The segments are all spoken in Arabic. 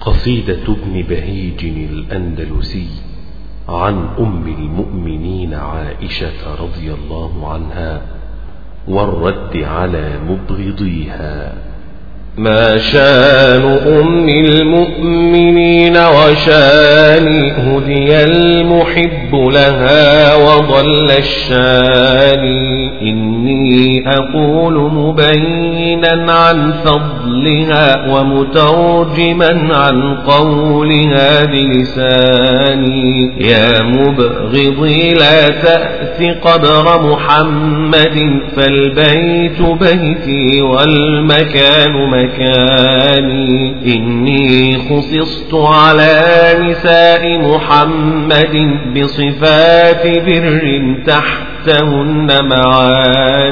قصيدة ابن بهيج الأندلسي عن أم المؤمنين عائشة رضي الله عنها والرد على مبغضيها. ما شان أم المؤمنين وشان هدي المحب لها وضل الشان إني أقول مبينا عن فضلها ومترجما عن قولها بلساني يا مبغضي لا قبر محمد فالبيت بيتي والمكان مكاني. إني خصصت على نساء محمد بصفات بر تحت تحتهن معاني.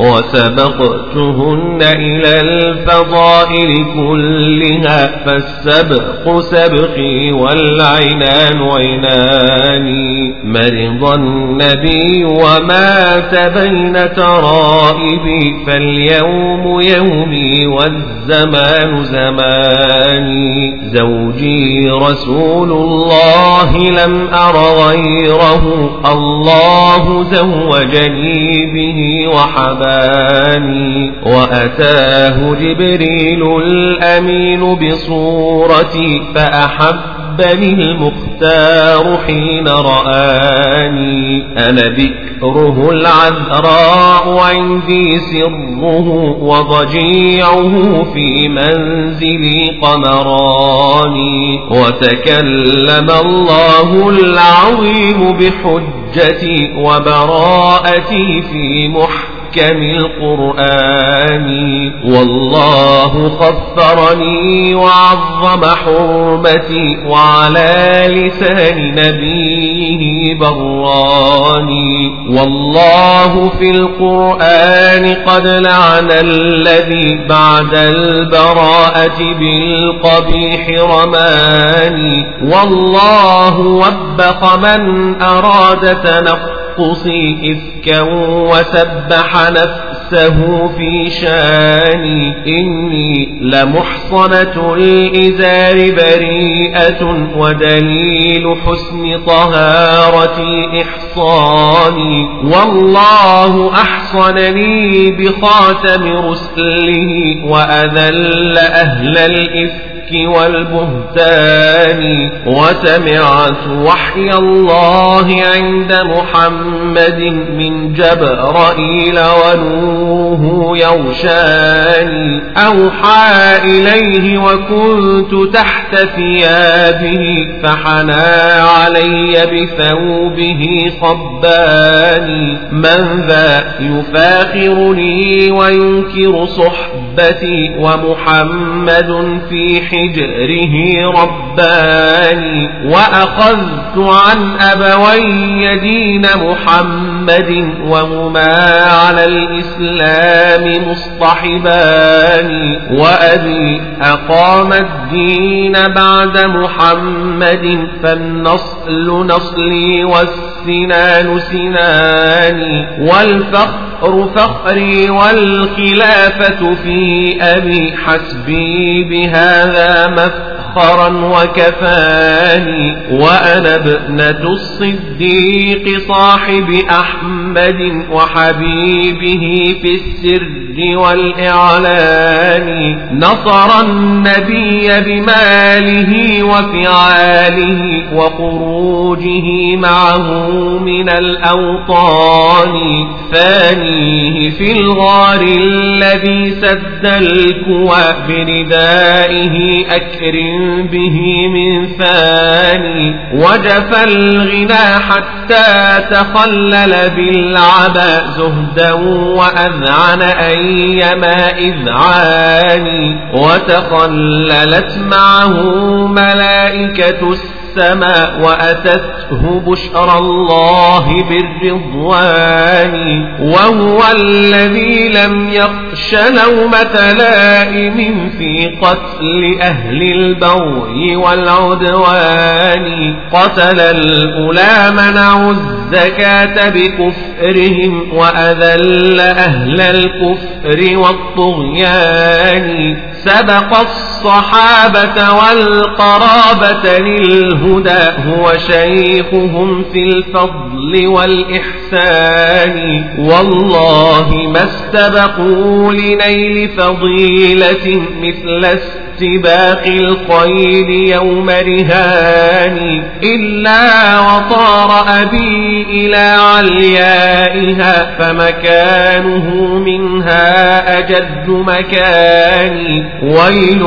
وسبقتهن إلى الفضائل كلها فالسبق سبقي والعنان عناني. مرض النبي ومات بين ترائبي فاليوم يومي والزمان زماني زوجي رسول الله لم أر غيره. الله زوجني به وحباني. وأتاه جبريل الأمين بصورتي فأحبني المختار حين رآني. أنا بكره العذراء عندي سره وضجيعه في منزلي قمراني. وتكلم الله العظيم بحجة حجتي وبراءتي في محكم القرآن. والله خفرني وعظم حرمتي وعلى لسان نبيه براني. والله في القرآن قد لعن الذي بعد البراءة بالقبيح رماني. والله وبخ من أراد تنقصي إفكا وسبح نفسه في شاني. إني لمحصنة الإزار بريئة ودليل حسن طهارتي إحصاني. والله أحصنني بخاتم رسله وأذل أهل الإفك والبهتان وسمعت وحي الله عند محمد من جبرائيل ونوه يغشاني أوحى إليه وكنت تحت ثيابه فحنى علي بثوبه صباني من ذا يفاخرني وينكر صحبتي ومحمد في حجره رباني وأخذت عن أبوي دين محمد وهما على الإسلام مصطحبان وأبي أقام الدين بعد محمد فالنصل نصلي والسنان سناني والفخر فخري والخلافة في أبي حسبي بهذا مفخرا وكفاني وأنا ابنة الصديق صاحب أحمد وحبيبه في السر. والإعلان. نصر النبي بماله وفعاله وخروجه معه من الأوطان. ثانية في الغار الذي سد الكوى بردائه أكرم به من ثاني وجف الغنى حتى تخلل بالعبا زهدا وأذعن أيما إذعان وتخللت معه ملائكة السماء السماء وأتته بشرى الله بالرضوان وهو الذي لم يخش لومة لائم في قتل أهل البغي والعدوان. قتل الأولى منعوا الزكاة بكفرهم وأذل أهل الكفر والطغيان. سبق الصحابة والقرابة للهدى هو شيخهم في الفضل والإحسان. والله ما استبقوا لنيل فضيلة مثل سباق الخيل يوم رهان إلا وطار أبي إلى عليائها فمكانه منها أجد مكان. ويل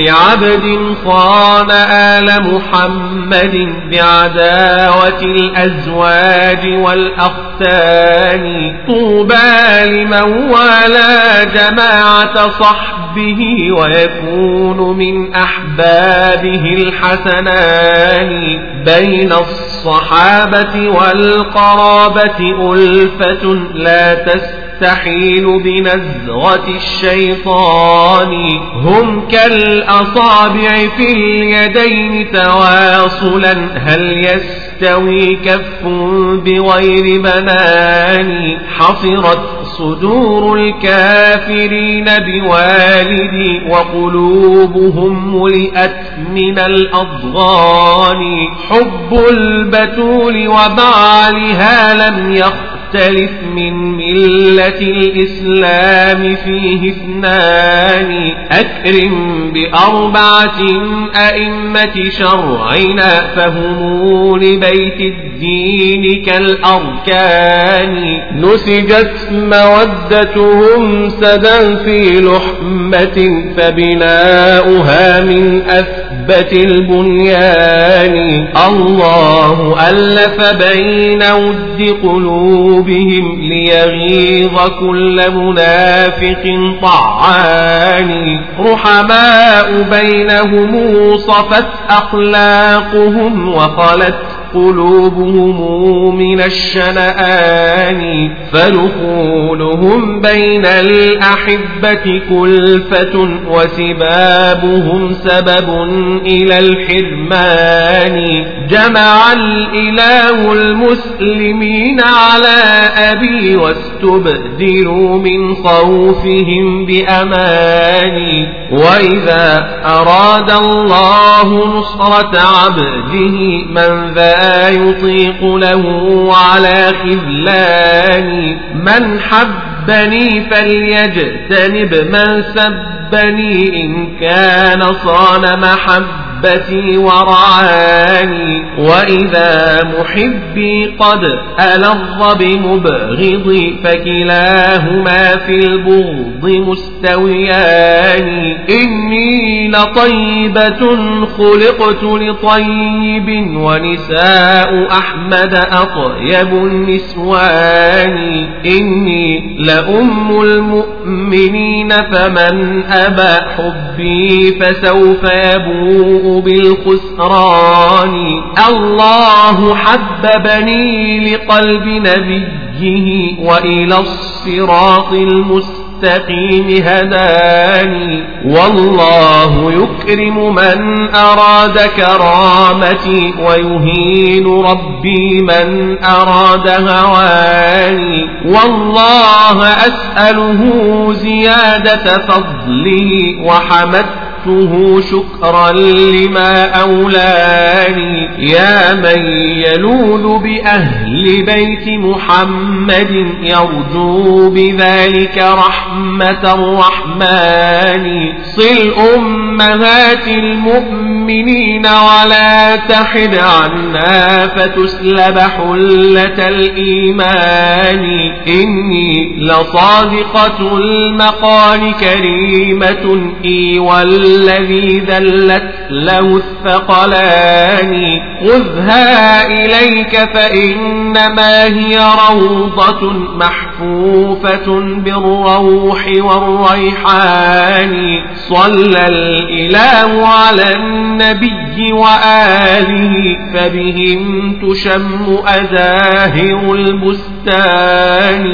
لعبد خان آل محمد بعداوة الأزواج والأختان. طوبى لمن والى جماعة صحبه ويكون من أحبابه الحسنان بين الصحابة والقرابة ألفة لا تستحيل بنزغة الشيطان. هم كالأصابع في اليدين تواصلا هل يستوي كف بغير بنان حصرت صدور الكافرين بوالدي وقلوبهم ملئت من الأضغان حب البتول وبعلها لم يخطئ يختلف من ملة الإسلام فيه اثنان. أكرم بأربعة أئمة شرعنا فهم لبيت الدين كالأركان. نسجت مودتهم سدا في لحمة فبناؤها من أثبت البنيان. الله ألف بين ود قلوب قلوبهم ليغيظ كل منافق طعان. رحماء بينهم صفت أخلاقهم وخلت قلوبهم من الشنآن. فدخولهم بين الأحبة كلفة وسبابهم سبب إلى الحرمان. جمع الإله المسلمين على أبي واستبدلوا من خوفهم بأمان وإذا أراد الله نصرة عبده من ذا يطيق له على خذلان. من حبني فليجتنب من سبني إن كان صان محبة. محبتي ورعاني وإذا محبي قد ألظ بمبغضي فكلاهما في البغض مستويان. إني لطيبة خلقت لطيب ونساء أحمد أطيب النسوان. إني لأم المؤمنين فمن أبى حبي فسوف يبوء بالخسران. الله حببني لقلب نبيه وإلى الصراط المستقيم هداني. والله يكرم من أراد كرامتي ويهين ربي من أراد هواني. والله أسأله زيادة فضله وحمدته شكرته شكرا لما أولاني. يا من يلوذ بأهل بيت محمد يرجو بذلك رحمة الرحمن. صل أمهات المؤمنين ولا تحد عنا فتسلب حلة الإيمان. إني لصادقة المقال كريمة. إي وال الذي ذلت له الثقلان. خذها إليك فإنما هي روضة محفوفة بالروح والريحان. صلى الإله على النبي وآله فبهم تشم أزاهر البستان.